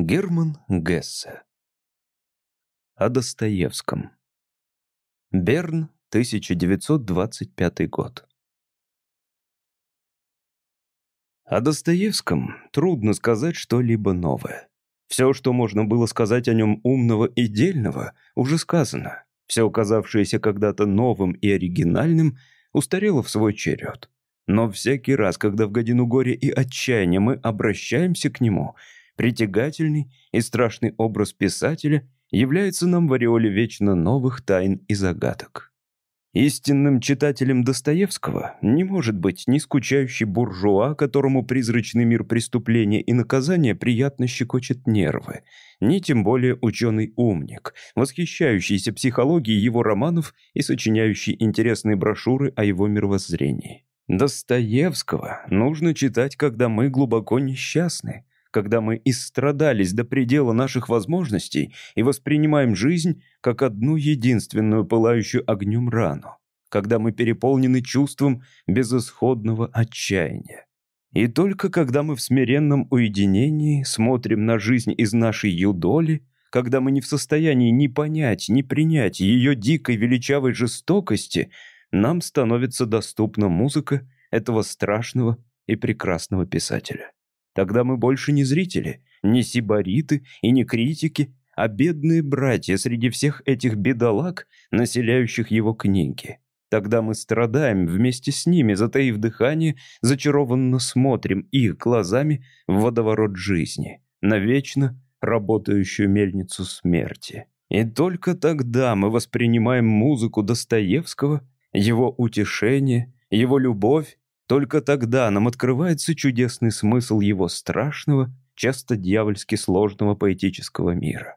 Герман Гессе. О Достоевском. Берн, 1925 год. О Достоевском трудно сказать что-либо новое. Все, что можно было сказать о нем умного и дельного, уже сказано. Все, казавшееся когда-то новым и оригинальным, устарело в свой черед. Но всякий раз, когда в годину горя и отчаяния мы обращаемся к нему — Притягательный и страшный образ писателя является нам в ореоле вечно новых тайн и загадок. Истинным читателем Достоевского не может быть ни скучающий буржуа, которому призрачный мир преступления и наказания приятно щекочет нервы, ни тем более ученый-умник, восхищающийся психологией его романов и сочиняющий интересные брошюры о его мировоззрении. Достоевского нужно читать, когда мы глубоко несчастны, когда мы истрадались до предела наших возможностей и воспринимаем жизнь как одну единственную пылающую огнем рану, когда мы переполнены чувством безысходного отчаяния. И только когда мы в смиренном уединении смотрим на жизнь из нашей юдоли, когда мы не в состоянии ни понять, ни принять ее дикой величавой жестокости, нам становится доступна музыка этого страшного и прекрасного писателя. Тогда мы больше не зрители, не сибариты и не критики, а бедные братья среди всех этих бедолаг, населяющих его книги. Тогда мы страдаем вместе с ними, затаив дыхание, зачарованно смотрим их глазами в водоворот жизни, навечно работающую мельницу смерти. И только тогда мы воспринимаем музыку Достоевского, его утешение, его любовь только тогда нам открывается чудесный смысл его страшного, часто дьявольски сложного поэтического мира.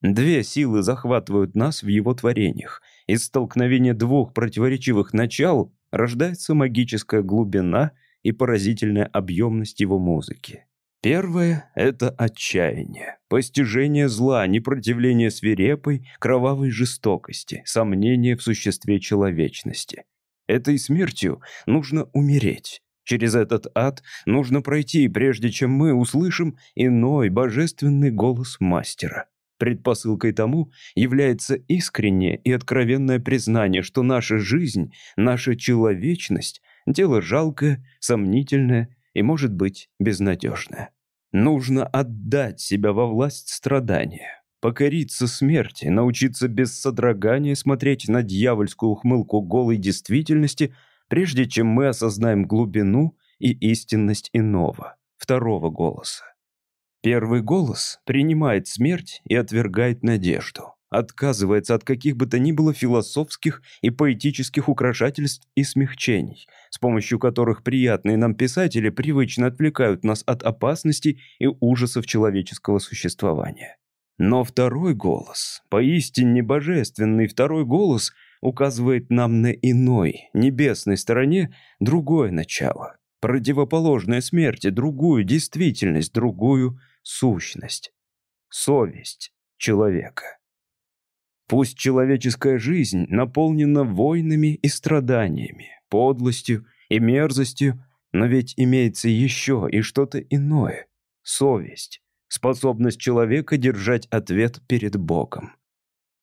Две силы захватывают нас в его творениях. Из столкновения двух противоречивых начал рождается магическая глубина и поразительная объемность его музыки. Первое — это отчаяние, постижение зла, непротивление свирепой, кровавой жестокости, сомнение в существе человечности. Этой смертью нужно умереть. Через этот ад нужно пройти, прежде чем мы услышим иной божественный голос мастера. Предпосылкой тому является искреннее и откровенное признание, что наша жизнь, наша человечность — дело жалкое, сомнительное и, может быть, безнадежное. Нужно отдать себя во власть страдания, покориться смерти, научиться без содрогания смотреть на дьявольскую ухмылку голой действительности, прежде чем мы осознаем глубину и истинность иного, второго голоса. Первый голос принимает смерть и отвергает надежду, отказывается от каких бы то ни было философских и поэтических украшательств и смягчений, с помощью которых приятные нам писатели привычно отвлекают нас от опасностей и ужасов человеческого существования. Но второй голос, поистине божественный второй голос, указывает нам на иной, небесной стороне другое начало, противоположное смерти, другую действительность, другую сущность. Совесть человека. Пусть человеческая жизнь наполнена войнами и страданиями, подлостью и мерзостью, но ведь имеется еще и что-то иное — совесть способность человека держать ответ перед Богом.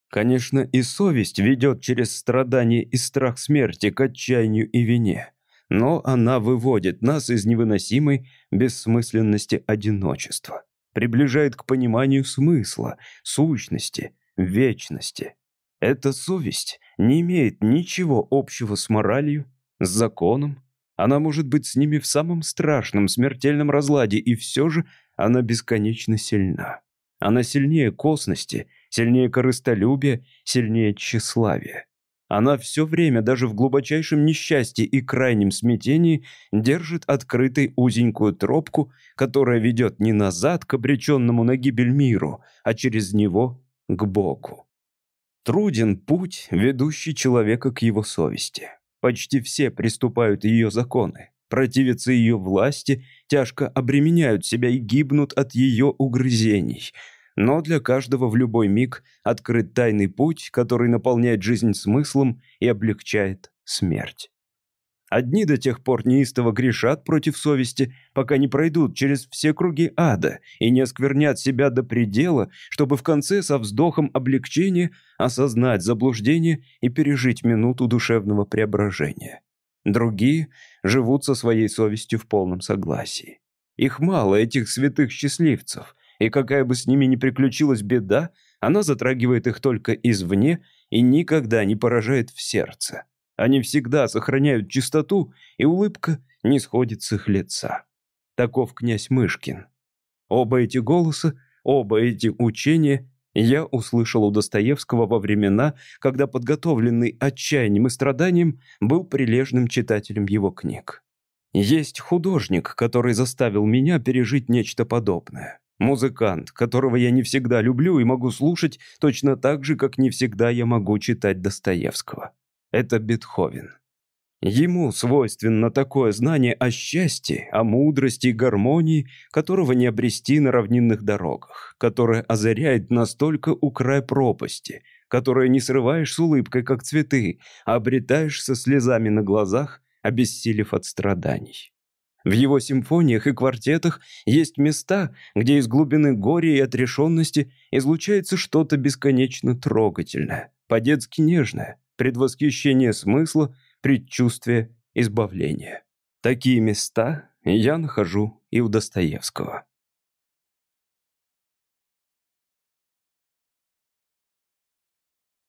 Конечно, и совесть ведет через страдание и страх смерти к отчаянию и вине, но она выводит нас из невыносимой бессмысленности одиночества, приближает к пониманию смысла, сущности, вечности. Эта совесть не имеет ничего общего с моралью, с законом. Она может быть с ними в самом страшном смертельном разладе, и все же она бесконечно сильна. Она сильнее косности, сильнее корыстолюбия, сильнее тщеславия. Она все время, даже в глубочайшем несчастье и крайнем смятении, держит открытой узенькую тропку, которая ведет не назад к обреченному на гибель миру, а через него к Богу. Труден путь, ведущий человека к его совести. Почти все приступают ее законы противятся ее власти, тяжко обременяют себя и гибнут от ее угрызений. Но для каждого в любой миг открыт тайный путь, который наполняет жизнь смыслом и облегчает смерть. Одни до тех пор неистово грешат против совести, пока не пройдут через все круги ада и не осквернят себя до предела, чтобы в конце со вздохом облегчения осознать заблуждение и пережить минуту душевного преображения. Другие живут со своей совестью в полном согласии. Их мало, этих святых счастливцев, и какая бы с ними ни приключилась беда, она затрагивает их только извне и никогда не поражает в сердце. Они всегда сохраняют чистоту, и улыбка не сходит с их лица. Таков князь Мышкин. Оба эти голоса, оба эти учения я услышал у Достоевского во времена, когда подготовленный отчаянием и страданием был прилежным читателем его книг. Есть художник, который заставил меня пережить нечто подобное. Музыкант, которого я не всегда люблю и могу слушать точно так же, как не всегда я могу читать Достоевского. Это Бетховен. Ему свойственно такое знание о счастье, о мудрости и гармонии, которого не обрести на равнинных дорогах, которое озаряет настолько у края пропасти, которое не срываешь с улыбкой, как цветы, а обретаешь со слезами на глазах, обессилев от страданий. В его симфониях и квартетах есть места, где из глубины горя и отрешенности излучается что-то бесконечно трогательное, по-детски нежное, предвосхищение смысла, предчувствие избавления. Такие места я нахожу и у Достоевского.